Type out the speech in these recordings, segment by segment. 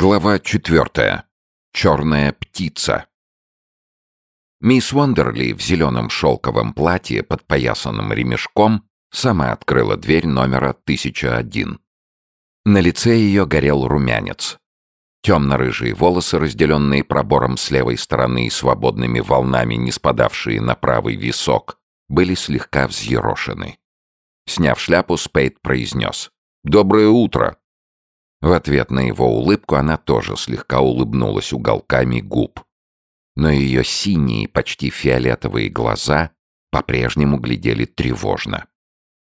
Глава четвертая. Черная птица. Мисс Уондерли в зеленом шелковом платье, под поясанным ремешком, сама открыла дверь номера 1001. На лице ее горел румянец. Темно-рыжие волосы, разделенные пробором с левой стороны и свободными волнами, не спадавшие на правый висок, были слегка взъерошены. Сняв шляпу, Спейд произнес «Доброе утро!» В ответ на его улыбку она тоже слегка улыбнулась уголками губ. Но ее синие, почти фиолетовые глаза по-прежнему глядели тревожно.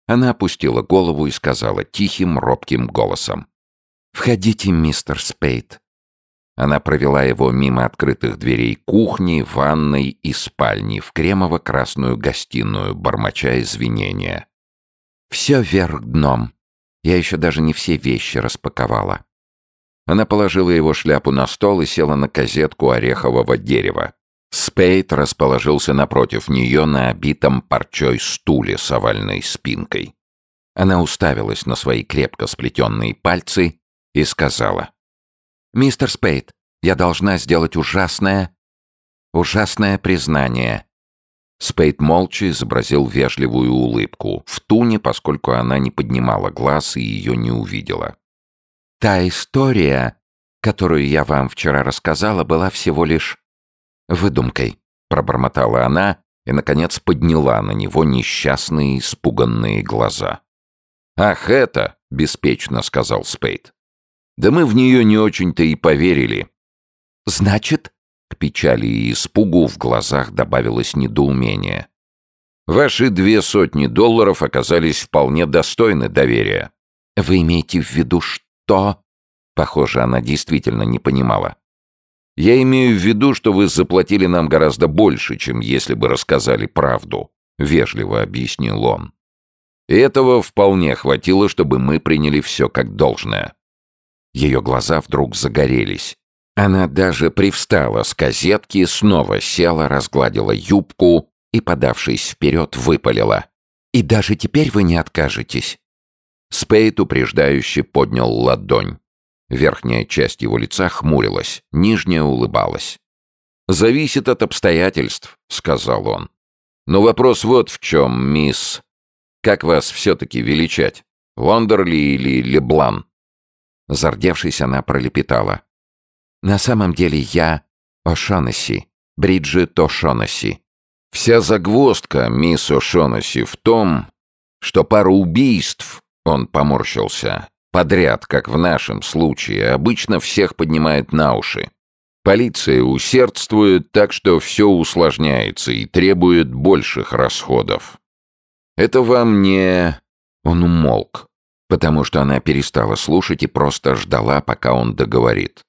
Она опустила голову и сказала тихим, робким голосом. «Входите, мистер Спейд». Она провела его мимо открытых дверей кухни, ванной и спальни в кремово-красную гостиную, бормоча извинения. «Все вверх дном. Я еще даже не все вещи распаковала. Она положила его шляпу на стол и села на козетку орехового дерева. Спейд расположился напротив нее на обитом парчой стуле с овальной спинкой. Она уставилась на свои крепко сплетенные пальцы и сказала. «Мистер Спейд, я должна сделать ужасное, ужасное признание. Спейд молча изобразил вежливую улыбку, в туне, поскольку она не поднимала глаз и ее не увидела. «Та история, которую я вам вчера рассказала, была всего лишь выдумкой», — пробормотала она и, наконец, подняла на него несчастные, испуганные глаза. «Ах, это!» — беспечно сказал Спейд. «Да мы в нее не очень-то и поверили». «Значит, к печали и испугу в глазах добавилось недоумение. «Ваши две сотни долларов оказались вполне достойны доверия». «Вы имеете в виду что?» Похоже, она действительно не понимала. «Я имею в виду, что вы заплатили нам гораздо больше, чем если бы рассказали правду», — вежливо объяснил он. И этого вполне хватило, чтобы мы приняли все как должное. Ее глаза вдруг загорелись. Она даже привстала с козетки, снова села, разгладила юбку и, подавшись вперед, выпалила. «И даже теперь вы не откажетесь?» Спейд упреждающе поднял ладонь. Верхняя часть его лица хмурилась, нижняя улыбалась. «Зависит от обстоятельств», — сказал он. «Но вопрос вот в чем, мисс. Как вас все-таки величать? Лондерли или Леблан?» Зардевшись, она пролепетала. На самом деле я О'Шонесси, Бриджит О'Шонесси. Вся загвоздка, мисс О'Шонесси, в том, что пару убийств, он поморщился, подряд, как в нашем случае, обычно всех поднимает на уши. Полиция усердствует так, что все усложняется и требует больших расходов. Это вам не... Он умолк, потому что она перестала слушать и просто ждала, пока он договорит.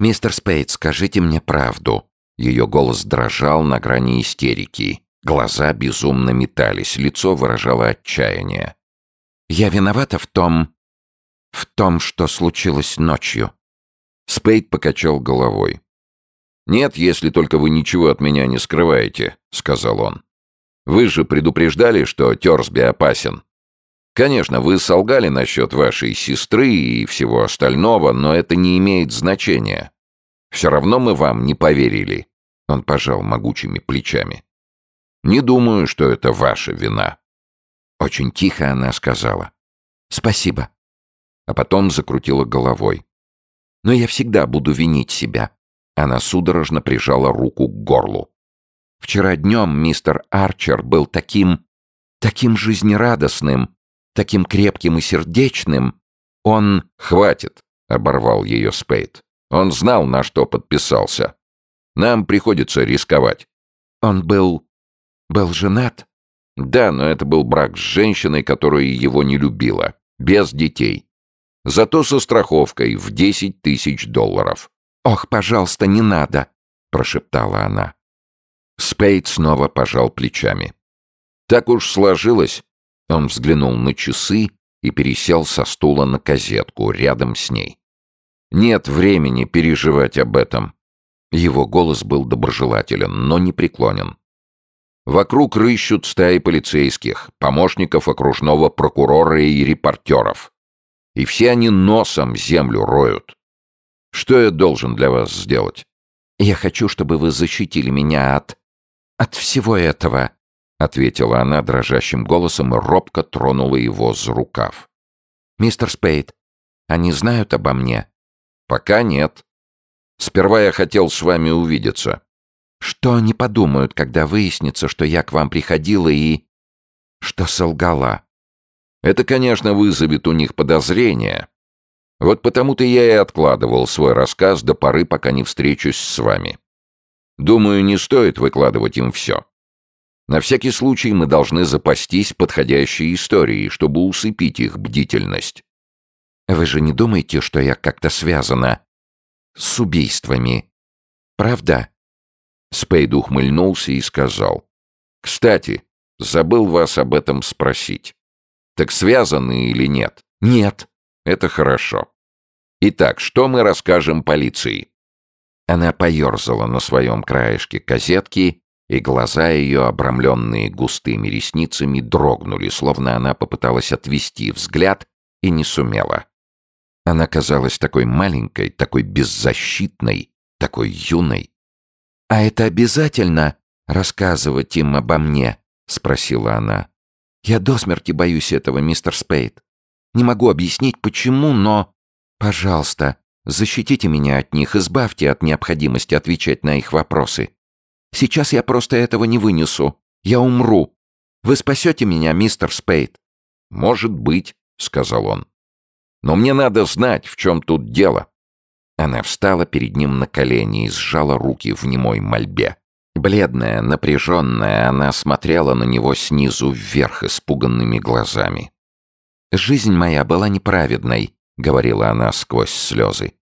«Мистер Спейд, скажите мне правду». Ее голос дрожал на грани истерики. Глаза безумно метались, лицо выражало отчаяние. «Я виновата в том... в том, что случилось ночью». Спейд покачал головой. «Нет, если только вы ничего от меня не скрываете», — сказал он. «Вы же предупреждали, что Терсби опасен. Конечно, вы солгали насчет вашей сестры и всего остального, но это не имеет значения. Все равно мы вам не поверили. Он пожал могучими плечами. Не думаю, что это ваша вина. Очень тихо она сказала. Спасибо. А потом закрутила головой. Но я всегда буду винить себя. Она судорожно прижала руку к горлу. Вчера днем мистер Арчер был таким... таким жизнерадостным, таким крепким и сердечным, он... «Хватит!» — оборвал ее Спейд. Он знал, на что подписался. Нам приходится рисковать. Он был... был женат? Да, но это был брак с женщиной, которая его не любила. Без детей. Зато со страховкой в десять тысяч долларов. «Ох, пожалуйста, не надо!» — прошептала она. Спейд снова пожал плечами. Так уж сложилось, он взглянул на часы и пересел со стула на козетку рядом с ней. «Нет времени переживать об этом». Его голос был доброжелателен, но не преклонен. Вокруг рыщут стаи полицейских, помощников окружного прокурора и репортеров. И все они носом землю роют. Что я должен для вас сделать?» «Я хочу, чтобы вы защитили меня от... от всего этого», — ответила она дрожащим голосом и робко тронула его за рукав. «Мистер Спейд, они знают обо мне?» «Пока нет. Сперва я хотел с вами увидеться». «Что они подумают, когда выяснится, что я к вам приходила и... что солгала?» «Это, конечно, вызовет у них подозрения. Вот потому-то я и откладывал свой рассказ до поры, пока не встречусь с вами. Думаю, не стоит выкладывать им все. На всякий случай мы должны запастись подходящей историей, чтобы усыпить их бдительность. Вы же не думаете, что я как-то связана с убийствами? Правда? Спейд ухмыльнулся и сказал. «Кстати, забыл вас об этом спросить. Так связаны или нет?» «Нет». «Это хорошо. Итак, что мы расскажем полиции?» Она поерзала на своем краешке козетки и глаза ее, обрамленные густыми ресницами, дрогнули, словно она попыталась отвести взгляд и не сумела. Она казалась такой маленькой, такой беззащитной, такой юной. «А это обязательно рассказывать им обо мне?» — спросила она. «Я до смерти боюсь этого, мистер Спейд. Не могу объяснить, почему, но... Пожалуйста, защитите меня от них, избавьте от необходимости отвечать на их вопросы. Сейчас я просто этого не вынесу. Я умру. Вы спасете меня, мистер Спейд?» «Может быть», — сказал он. «Но мне надо знать, в чем тут дело». Она встала перед ним на колени и сжала руки в немой мольбе. Бледная, напряженная, она смотрела на него снизу вверх испуганными глазами. «Жизнь моя была неправедной», — говорила она сквозь слезы.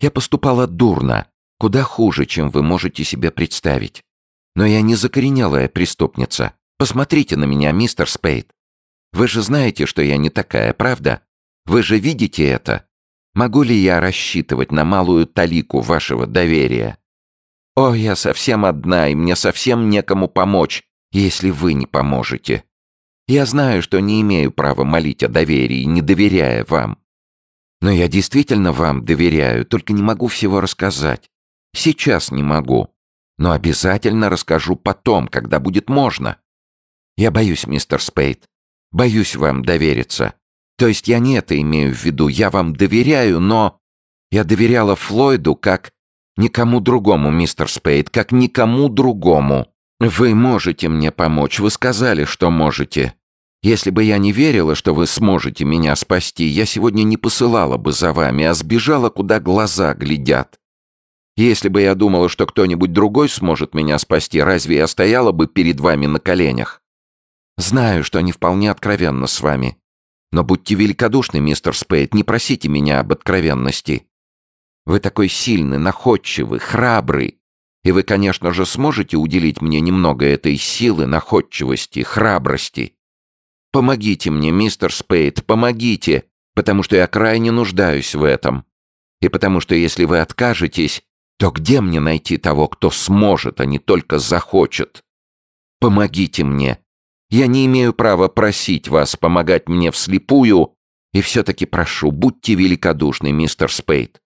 «Я поступала дурно, Куда хуже, чем вы можете себе представить. Но я не закоренелая преступница. Посмотрите на меня, мистер Спейд. Вы же знаете, что я не такая, правда? Вы же видите это? Могу ли я рассчитывать на малую талику вашего доверия? О, я совсем одна, и мне совсем некому помочь, если вы не поможете. Я знаю, что не имею права молить о доверии, не доверяя вам. Но я действительно вам доверяю, только не могу всего рассказать. Сейчас не могу, но обязательно расскажу потом, когда будет можно. Я боюсь, мистер Спейд. Боюсь вам довериться. То есть я не это имею в виду. Я вам доверяю, но... Я доверяла Флойду как никому другому, мистер Спейд, как никому другому. Вы можете мне помочь. Вы сказали, что можете. Если бы я не верила, что вы сможете меня спасти, я сегодня не посылала бы за вами, а сбежала, куда глаза глядят. Если бы я думала, что кто-нибудь другой сможет меня спасти, разве я стояла бы перед вами на коленях? Знаю, что не вполне откровенно с вами. Но будьте великодушны, мистер Спейд, не просите меня об откровенности. Вы такой сильный, находчивый, храбрый. И вы, конечно же, сможете уделить мне немного этой силы, находчивости, храбрости. Помогите мне, мистер Спейд, помогите, потому что я крайне нуждаюсь в этом. И потому что если вы откажетесь, то где мне найти того, кто сможет, а не только захочет? Помогите мне. Я не имею права просить вас помогать мне вслепую, и все-таки прошу, будьте великодушны, мистер Спейд.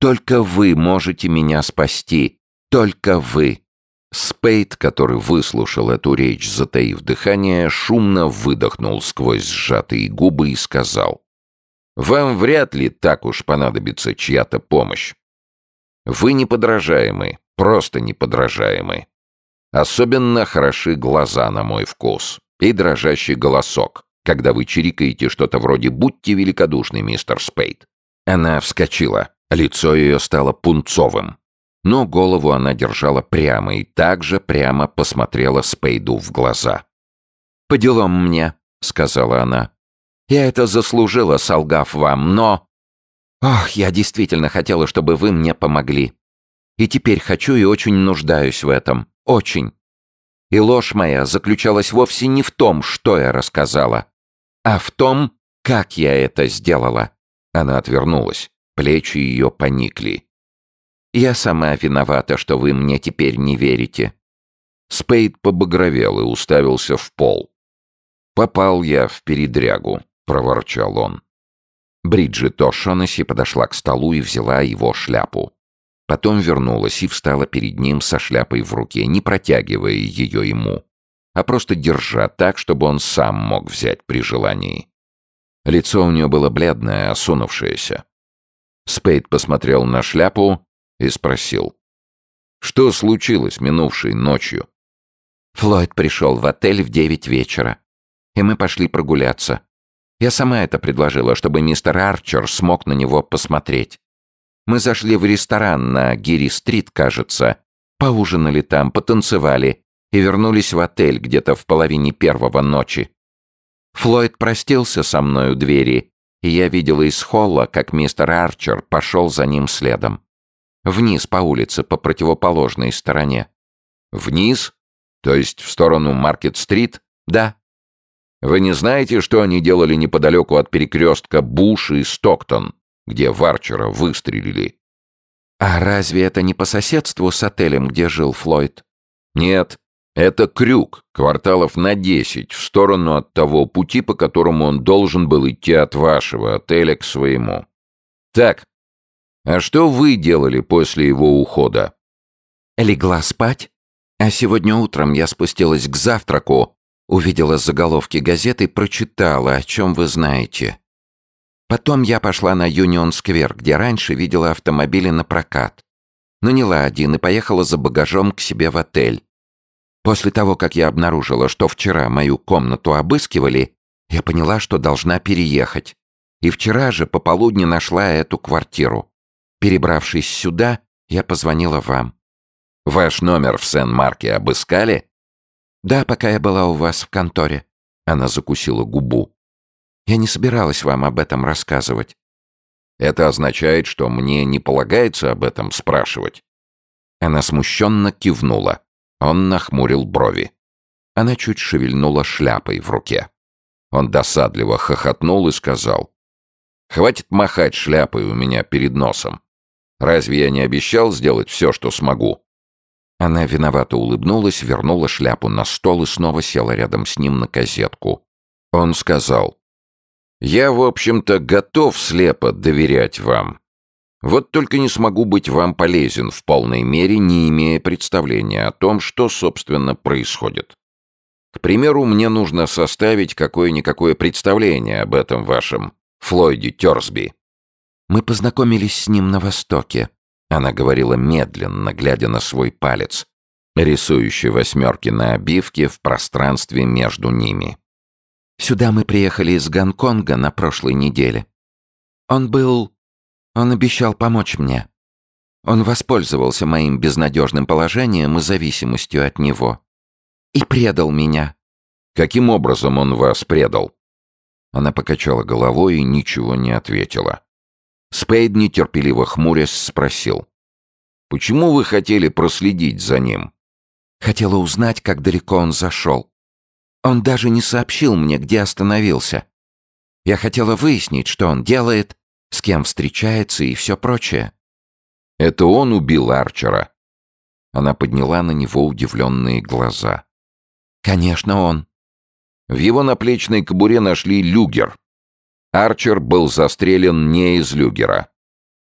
Только вы можете меня спасти. Только вы. Спейд, который выслушал эту речь, затаив дыхание, шумно выдохнул сквозь сжатые губы и сказал. «Вам вряд ли так уж понадобится чья-то помощь. Вы неподражаемы, просто неподражаемы. Особенно хороши глаза, на мой вкус, и дрожащий голосок, когда вы чирикаете что-то вроде «Будьте великодушны, мистер Спейд». Она вскочила, лицо ее стало пунцовым, но голову она держала прямо и также прямо посмотрела Спейду в глаза. «По делам мне», — сказала она. «Я это заслужила, солгав вам, но...» Ох, я действительно хотела, чтобы вы мне помогли. И теперь хочу и очень нуждаюсь в этом. Очень. И ложь моя заключалась вовсе не в том, что я рассказала, а в том, как я это сделала. Она отвернулась. Плечи ее поникли. Я сама виновата, что вы мне теперь не верите. Спейд побагровел и уставился в пол. «Попал я в передрягу», — проворчал он. Бриджит О'Шонесси подошла к столу и взяла его шляпу. Потом вернулась и встала перед ним со шляпой в руке, не протягивая ее ему, а просто держа так, чтобы он сам мог взять при желании. Лицо у нее было бледное, осунувшееся. Спейд посмотрел на шляпу и спросил. «Что случилось минувшей ночью?» Флойд пришел в отель в девять вечера, и мы пошли прогуляться. Я сама это предложила, чтобы мистер Арчер смог на него посмотреть. Мы зашли в ресторан на Гири-стрит, кажется, поужинали там, потанцевали и вернулись в отель где-то в половине первого ночи. Флойд простился со мной у двери, и я видела из холла, как мистер Арчер пошел за ним следом. Вниз по улице, по противоположной стороне. «Вниз? То есть в сторону Маркет-стрит?» «Да». «Вы не знаете, что они делали неподалеку от перекрестка Буш и Стоктон?» где Варчера выстрелили. А разве это не по соседству с отелем, где жил Флойд? Нет, это крюк, кварталов на десять, в сторону от того пути, по которому он должен был идти от вашего отеля к своему. Так, а что вы делали после его ухода? Легла спать, а сегодня утром я спустилась к завтраку, увидела заголовки газеты прочитала, о чем вы знаете. Потом я пошла на Юнион-сквер, где раньше видела автомобили на прокат. Наняла один и поехала за багажом к себе в отель. После того, как я обнаружила, что вчера мою комнату обыскивали, я поняла, что должна переехать. И вчера же пополудни нашла эту квартиру. Перебравшись сюда, я позвонила вам. Ваш номер в Сен-Марке обыскали? Да, пока я была у вас в конторе. Она закусила губу. Я не собиралась вам об этом рассказывать. Это означает, что мне не полагается об этом спрашивать. Она смущенно кивнула. Он нахмурил брови. Она чуть шевельнула шляпой в руке. Он досадливо хохотнул и сказал. «Хватит махать шляпой у меня перед носом. Разве я не обещал сделать все, что смогу?» Она виновато улыбнулась, вернула шляпу на стол и снова села рядом с ним на козетку. Он сказал. Я, в общем-то, готов слепо доверять вам. Вот только не смогу быть вам полезен в полной мере, не имея представления о том, что, собственно, происходит. К примеру, мне нужно составить какое-никакое представление об этом вашем Флойде Терсби. Мы познакомились с ним на Востоке. Она говорила медленно, глядя на свой палец, рисующий восьмерки на обивке в пространстве между ними. Сюда мы приехали из Гонконга на прошлой неделе. Он был... Он обещал помочь мне. Он воспользовался моим безнадежным положением и зависимостью от него. И предал меня. Каким образом он вас предал? Она покачала головой и ничего не ответила. Спейд, нетерпеливо хмурясь, спросил. «Почему вы хотели проследить за ним?» «Хотела узнать, как далеко он зашел. Он даже не сообщил мне, где остановился. Я хотела выяснить, что он делает, с кем встречается и все прочее. Это он убил Арчера. Она подняла на него удивленные глаза. Конечно, он. В его наплечной кобуре нашли люгер. Арчер был застрелен не из люгера.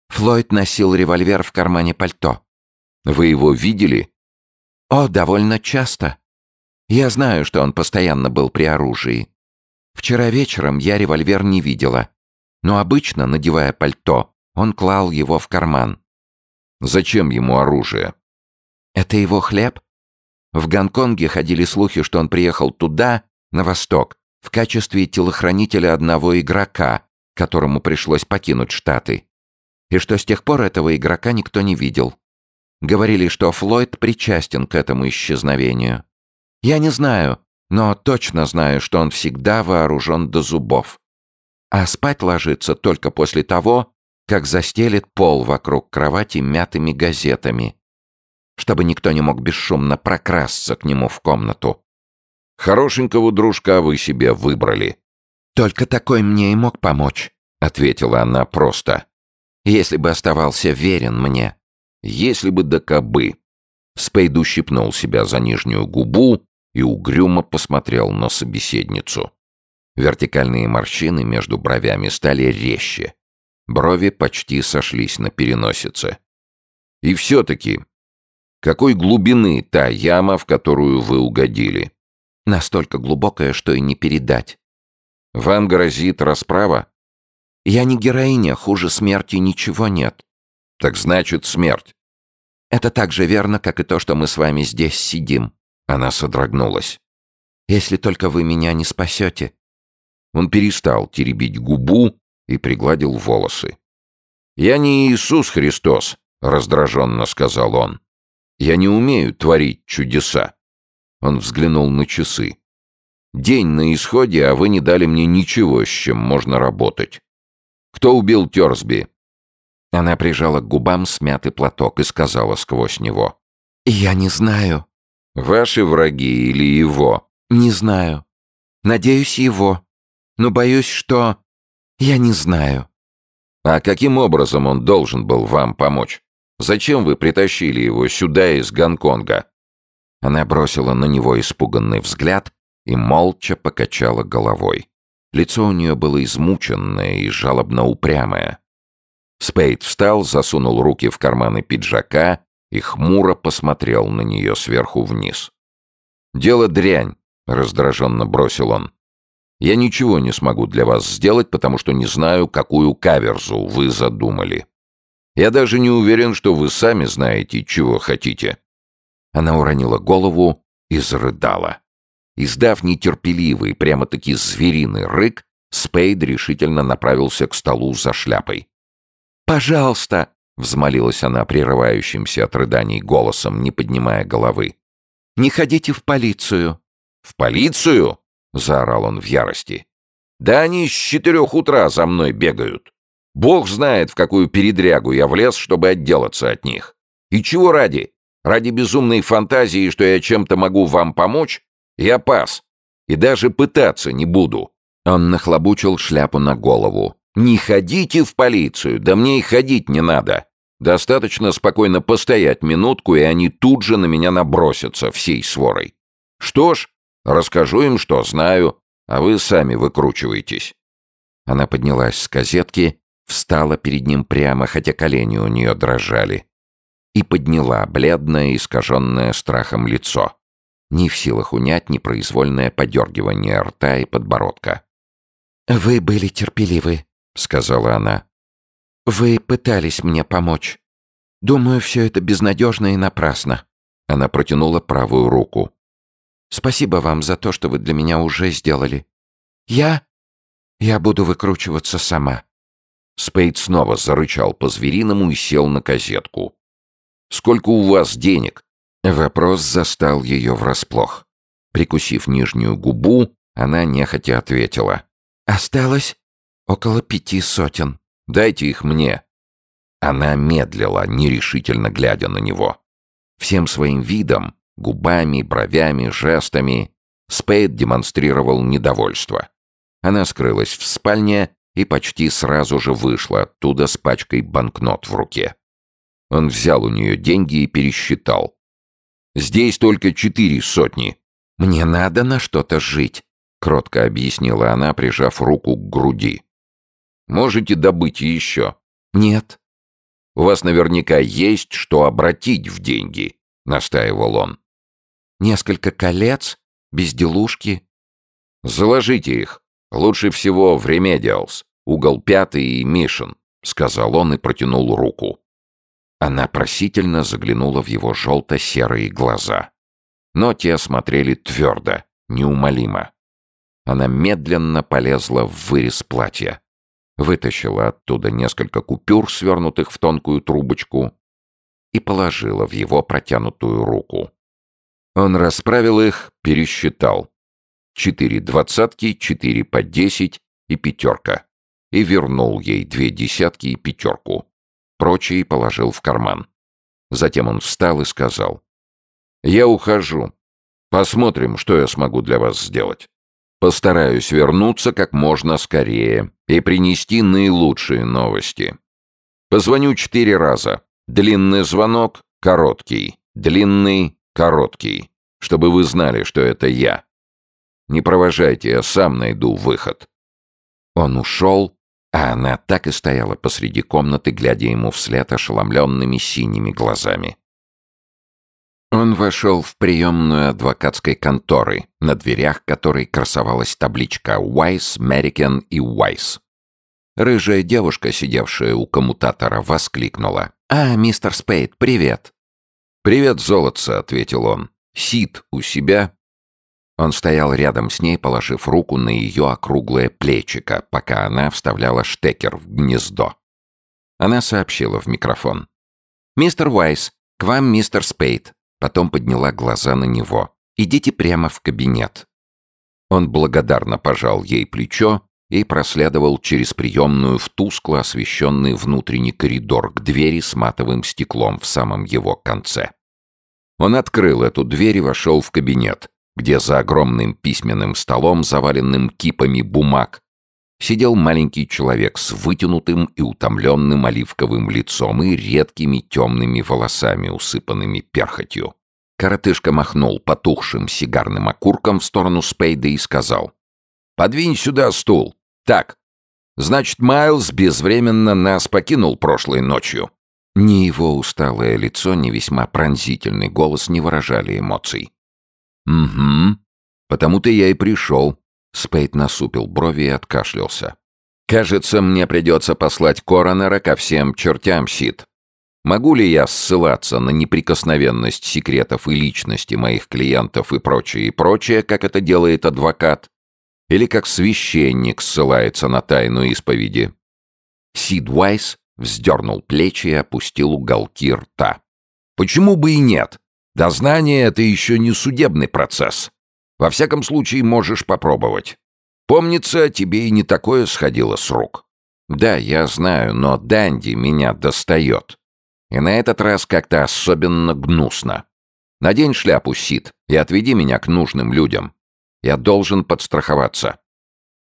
Флойд носил револьвер в кармане пальто. Вы его видели? О, довольно часто. Я знаю, что он постоянно был при оружии. Вчера вечером я револьвер не видела, но обычно, надевая пальто, он клал его в карман. Зачем ему оружие? Это его хлеб? В Гонконге ходили слухи, что он приехал туда, на восток, в качестве телохранителя одного игрока, которому пришлось покинуть Штаты. И что с тех пор этого игрока никто не видел. Говорили, что Флойд причастен к этому исчезновению. Я не знаю, но точно знаю, что он всегда вооружен до зубов. А спать ложится только после того, как застелит пол вокруг кровати мятыми газетами, чтобы никто не мог бесшумно прокрасться к нему в комнату. «Хорошенького дружка вы себе выбрали». «Только такой мне и мог помочь», — ответила она просто. «Если бы оставался верен мне». «Если бы да кобы». Спейд ущипнул себя за нижнюю губу и угрюмо посмотрел на собеседницу. Вертикальные морщины между бровями стали резче. Брови почти сошлись на переносице. И все-таки, какой глубины та яма, в которую вы угодили? Настолько глубокая, что и не передать. Вам грозит расправа? Я не героиня, хуже смерти ничего нет. Так значит, смерть. Это так же верно, как и то, что мы с вами здесь сидим. Она содрогнулась. Если только вы меня не спасете. Он перестал теребить губу и пригладил волосы. «Я не Иисус Христос», — раздраженно сказал он. «Я не умею творить чудеса». Он взглянул на часы. «День на исходе, а вы не дали мне ничего, с чем можно работать. Кто убил Терсби?» Она прижала к губам смятый платок и сказала сквозь него. «Я не знаю». «Ваши враги или его?» «Не знаю. Надеюсь, его. Но боюсь, что... Я не знаю». «А каким образом он должен был вам помочь? Зачем вы притащили его сюда из Гонконга?» Она бросила на него испуганный взгляд и молча покачала головой. Лицо у нее было измученное и жалобно упрямое. Спейд встал, засунул руки в карманы пиджака и хмуро посмотрел на нее сверху вниз. «Дело дрянь», — раздраженно бросил он. «Я ничего не смогу для вас сделать, потому что не знаю, какую каверзу вы задумали. Я даже не уверен, что вы сами знаете, чего хотите». Она уронила голову и зарыдала. Издав нетерпеливый, прямо-таки звериный рык, Спейд решительно направился к столу за шляпой. «Пожалуйста!» — взмолилась она прерывающимся от рыданий голосом, не поднимая головы. «Не ходите в полицию!» «В полицию?» — заорал он в ярости. «Да они с четырех утра за мной бегают. Бог знает, в какую передрягу я влез, чтобы отделаться от них. И чего ради? Ради безумной фантазии, что я чем-то могу вам помочь? Я пас. И даже пытаться не буду». Он нахлобучил шляпу на голову, «Не ходите в полицию, да мне и ходить не надо. Достаточно спокойно постоять минутку, и они тут же на меня набросятся всей сворой. Что ж, расскажу им, что знаю, а вы сами выкручиваетесь». Она поднялась с козетки, встала перед ним прямо, хотя колени у нее дрожали, и подняла бледное, искаженное страхом лицо, не в силах унять непроизвольное подергивание рта и подбородка. «Вы были терпеливы», — сказала она. «Вы пытались мне помочь. Думаю, все это безнадежно и напрасно». Она протянула правую руку. «Спасибо вам за то, что вы для меня уже сделали. Я... я буду выкручиваться сама». Спейд снова зарычал по-звериному и сел на козетку. «Сколько у вас денег?» Вопрос застал ее врасплох. Прикусив нижнюю губу, она нехотя ответила. «Осталось «Около пяти сотен. Дайте их мне». Она медлила, нерешительно глядя на него. Всем своим видом, губами, бровями, жестами, Спейд демонстрировал недовольство. Она скрылась в спальне и почти сразу же вышла оттуда с пачкой банкнот в руке. Он взял у нее деньги и пересчитал. «Здесь только четыре сотни». «Мне надо на что-то жить», — кротко объяснила она, прижав руку к груди. Можете добыть еще?» «Нет». «У вас наверняка есть что обратить в деньги», — настаивал он. «Несколько колец, безделушки». «Заложите их. Лучше всего в Ремедиалс, угол пятый и Мишин», — сказал он и протянул руку. Она просительно заглянула в его желто-серые глаза. Но те смотрели твердо, неумолимо. Она медленно полезла в вырез платья вытащила оттуда несколько купюр, свернутых в тонкую трубочку, и положила в его протянутую руку. Он расправил их, пересчитал. Четыре двадцатки, четыре по десять и пятерка. И вернул ей две десятки и пятерку. Прочие положил в карман. Затем он встал и сказал. «Я ухожу. Посмотрим, что я смогу для вас сделать». Постараюсь вернуться как можно скорее и принести наилучшие новости. Позвоню четыре раза. Длинный звонок, короткий. Длинный, короткий. Чтобы вы знали, что это я. Не провожайте, я сам найду выход». Он ушел, а она так и стояла посреди комнаты, глядя ему вслед ошеломленными синими глазами. Он вошел в приемную адвокатской конторы, на дверях которой красовалась табличка «Уайс, Мерикен и Уайс». Рыжая девушка, сидевшая у коммутатора, воскликнула. «А, мистер Спейд, привет!» «Привет, золотце», — ответил он. «Сид у себя?» Он стоял рядом с ней, положив руку на ее округлое плечико, пока она вставляла штекер в гнездо. Она сообщила в микрофон. «Мистер Уайс, к вам мистер Спейд». Потом подняла глаза на него. «Идите прямо в кабинет». Он благодарно пожал ей плечо и проследовал через приемную в тускло освещенный внутренний коридор к двери с матовым стеклом в самом его конце. Он открыл эту дверь и вошел в кабинет, где за огромным письменным столом, заваленным кипами бумаг, сидел маленький человек с вытянутым и утомленным оливковым лицом и редкими темными волосами, усыпанными перхотью. Коротышка махнул потухшим сигарным окурком в сторону Спейда и сказал. «Подвинь сюда стул. Так. Значит, Майлз безвременно нас покинул прошлой ночью». Ни его усталое лицо, ни весьма пронзительный голос не выражали эмоций. «Угу. Потому-то я и пришел». Спейд насупил брови и откашлялся. «Кажется, мне придется послать коронера ко всем чертям, Сид. Могу ли я ссылаться на неприкосновенность секретов и личности моих клиентов и прочее, и прочее, как это делает адвокат? Или как священник ссылается на тайну исповеди?» Сид Уайс вздернул плечи и опустил уголки рта. «Почему бы и нет? Дознание — это еще не судебный процесс. Во всяком случае, можешь попробовать. Помнится, тебе и не такое сходило с рук. Да, я знаю, но Данди меня достает. И на этот раз как-то особенно гнусно. Надень шляпу, Сид, и отведи меня к нужным людям. Я должен подстраховаться».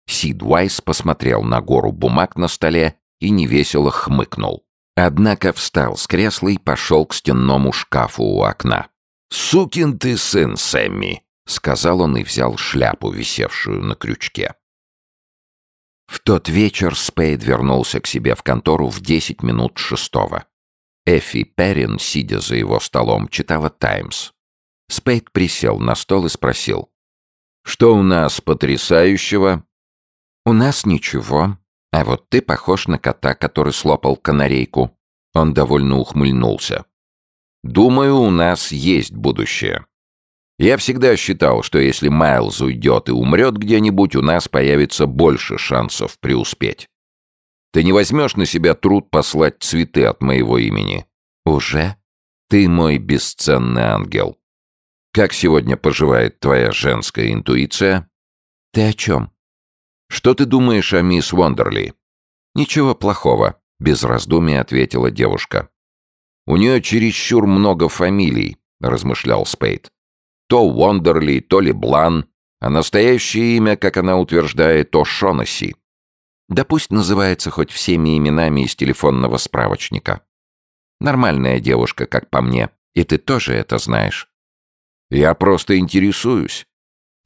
Сид Уайс посмотрел на гору бумаг на столе и невесело хмыкнул. Однако встал с кресла и пошел к стенному шкафу у окна. «Сукин ты сын, Сэмми!» — сказал он и взял шляпу, висевшую на крючке. В тот вечер Спейд вернулся к себе в контору в десять минут шестого. Эффи Перрин, сидя за его столом, читала «Таймс». Спейд присел на стол и спросил. «Что у нас потрясающего?» «У нас ничего. А вот ты похож на кота, который слопал канарейку». Он довольно ухмыльнулся. Думаю, у нас есть будущее. Я всегда считал, что если Майлз уйдет и умрет где-нибудь, у нас появится больше шансов преуспеть. Ты не возьмешь на себя труд послать цветы от моего имени? Уже? Ты мой бесценный ангел. Как сегодня поживает твоя женская интуиция? Ты о чем? Что ты думаешь о мисс Вондерли? Ничего плохого, без раздумий ответила девушка. «У нее чересчур много фамилий», — размышлял Спейд. «То Уондерли, то ли Блан, а настоящее имя, как она утверждает, то Шонаси. Да пусть называется хоть всеми именами из телефонного справочника. Нормальная девушка, как по мне, и ты тоже это знаешь». «Я просто интересуюсь».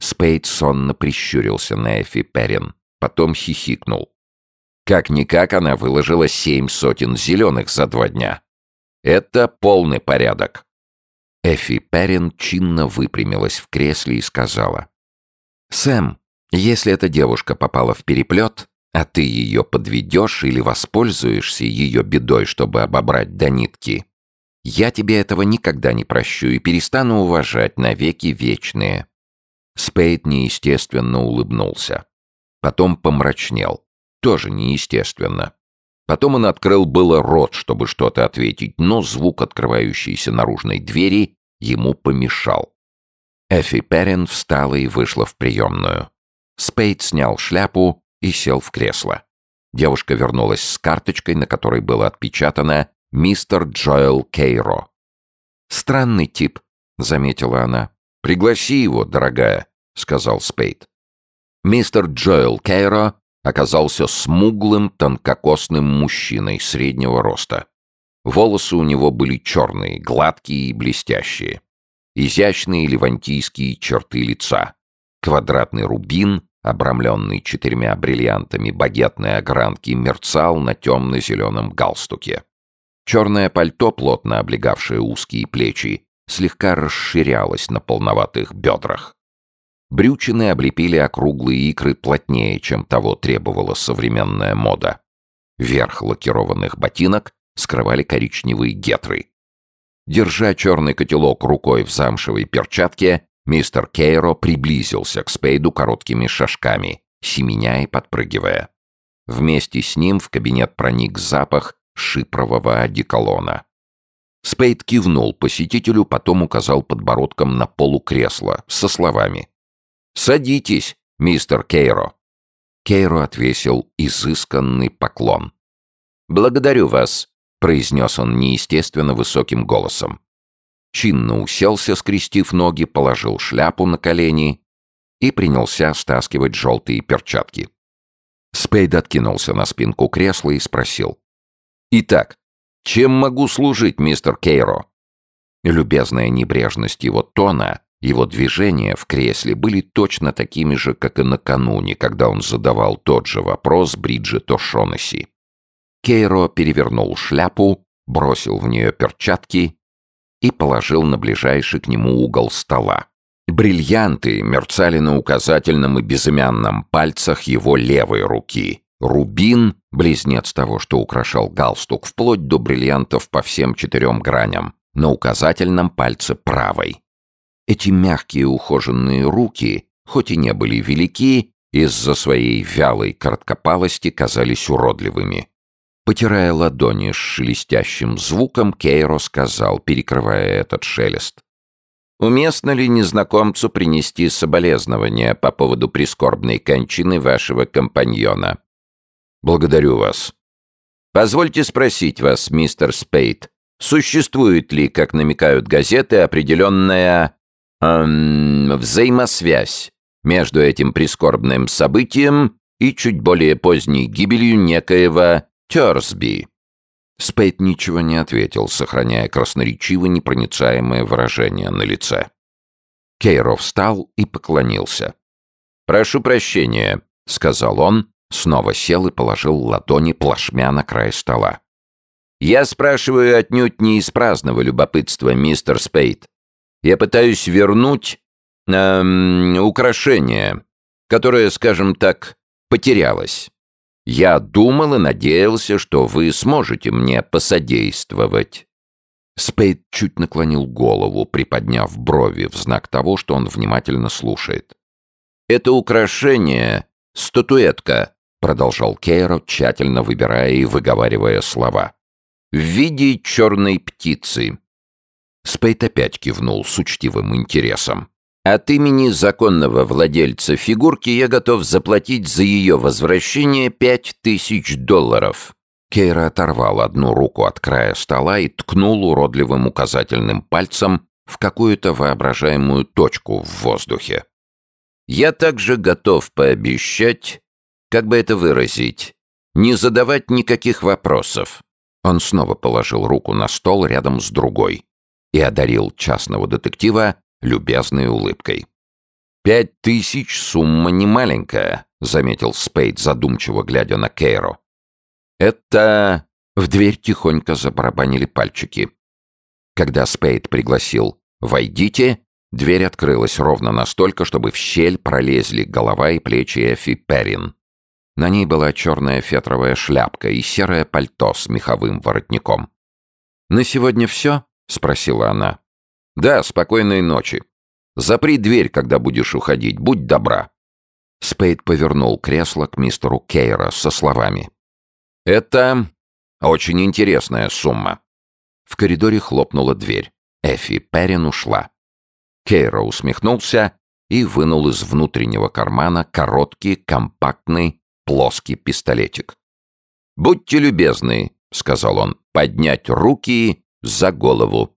Спейд сонно прищурился на Эфи Перрин, потом хихикнул. Как-никак она выложила семь сотен зеленых за два дня. Это полный порядок. Эфи Перрин чинно выпрямилась в кресле и сказала. «Сэм, если эта девушка попала в переплет, а ты ее подведешь или воспользуешься ее бедой, чтобы обобрать до нитки, я тебе этого никогда не прощу и перестану уважать навеки вечные». Спейд неестественно улыбнулся. Потом помрачнел. Тоже неестественно. Потом он открыл было рот, чтобы что-то ответить, но звук открывающейся наружной двери ему помешал. Эфи Перрин встала и вышла в приемную. Спейд снял шляпу и сел в кресло. Девушка вернулась с карточкой, на которой было отпечатано «Мистер Джоэл Кейро». «Странный тип», — заметила она. «Пригласи его, дорогая», — сказал Спейд. Мистер Джоэл Кейро оказался смуглым, тонкокосным мужчиной среднего роста. Волосы у него были черные, гладкие и блестящие. Изящные левантийские черты лица. Квадратный рубин, обрамленный четырьмя бриллиантами багетной огранки, мерцал на темно-зеленом галстуке. Черное пальто, плотно облегавшее узкие плечи, слегка расширялось на полноватых бедрах. Брючины облепили округлые икры плотнее, чем того требовала современная мода. Верх лакированных ботинок скрывали коричневые гетры. Держа черный котелок рукой в замшевой перчатке, мистер Кейро приблизился к Спейду короткими шажками, семеня и подпрыгивая. Вместе с ним в кабинет проник запах шипрового одеколона. Спейд кивнул посетителю, потом указал подбородком на полу кресла со словами «Садитесь, мистер Кейро». Кейро отвесил изысканный поклон. «Благодарю вас», — произнес он неестественно высоким голосом. Чинно уселся, скрестив ноги, положил шляпу на колени и принялся стаскивать желтые перчатки. Спейд откинулся на спинку кресла и спросил. «Итак, чем могу служить, мистер Кейро?» Любезная небрежность его тона его движения в кресле были точно такими же, как и накануне, когда он задавал тот же вопрос Бриджит О'Шонесси. Кейро перевернул шляпу, бросил в нее перчатки и положил на ближайший к нему угол стола. Бриллианты мерцали на указательном и безымянном пальцах его левой руки. Рубин, близнец того, что украшал галстук, вплоть до бриллиантов по всем четырем граням, на указательном пальце правой. Эти мягкие ухоженные руки, хоть и не были велики, из-за своей вялой короткопалости казались уродливыми. Потирая ладони с шелестящим звуком, Кейро сказал, перекрывая этот шелест. «Уместно ли незнакомцу принести соболезнования по поводу прискорбной кончины вашего компаньона?» «Благодарю вас». «Позвольте спросить вас, мистер Спейт, существует ли, как намекают газеты, определенная эм, взаимосвязь между этим прискорбным событием и чуть более поздней гибелью некоего Терсби. Спейт ничего не ответил, сохраняя красноречиво непроницаемое выражение на лице. Кейро встал и поклонился. «Прошу прощения», — сказал он, снова сел и положил ладони плашмя на край стола. «Я спрашиваю отнюдь не из праздного любопытства, мистер Спейт. Я пытаюсь вернуть эм, украшение, которое, скажем так, потерялось. Я думал и надеялся, что вы сможете мне посодействовать». Спейд чуть наклонил голову, приподняв брови в знак того, что он внимательно слушает. «Это украшение — статуэтка», — продолжал Кейро, тщательно выбирая и выговаривая слова. «В виде черной птицы. Спейт опять кивнул с учтивым интересом. «От имени законного владельца фигурки я готов заплатить за ее возвращение пять тысяч долларов». Кейра оторвал одну руку от края стола и ткнул уродливым указательным пальцем в какую-то воображаемую точку в воздухе. «Я также готов пообещать, как бы это выразить, не задавать никаких вопросов». Он снова положил руку на стол рядом с другой и одарил частного детектива любезной улыбкой. «Пять тысяч — сумма немаленькая», — заметил Спейд, задумчиво глядя на Кейро. «Это...» — в дверь тихонько забарабанили пальчики. Когда Спейд пригласил «Войдите», дверь открылась ровно настолько, чтобы в щель пролезли голова и плечи Эфи Перрин. На ней была черная фетровая шляпка и серое пальто с меховым воротником. «На сегодня все?» — спросила она. «Да, спокойной ночи. Запри дверь, когда будешь уходить, будь добра». Спейд повернул кресло к мистеру Кейра со словами. «Это очень интересная сумма». В коридоре хлопнула дверь. Эфи Перрин ушла. Кейра усмехнулся и вынул из внутреннего кармана короткий, компактный, плоский пистолетик. «Будьте любезны», — сказал он, — «поднять руки за голову.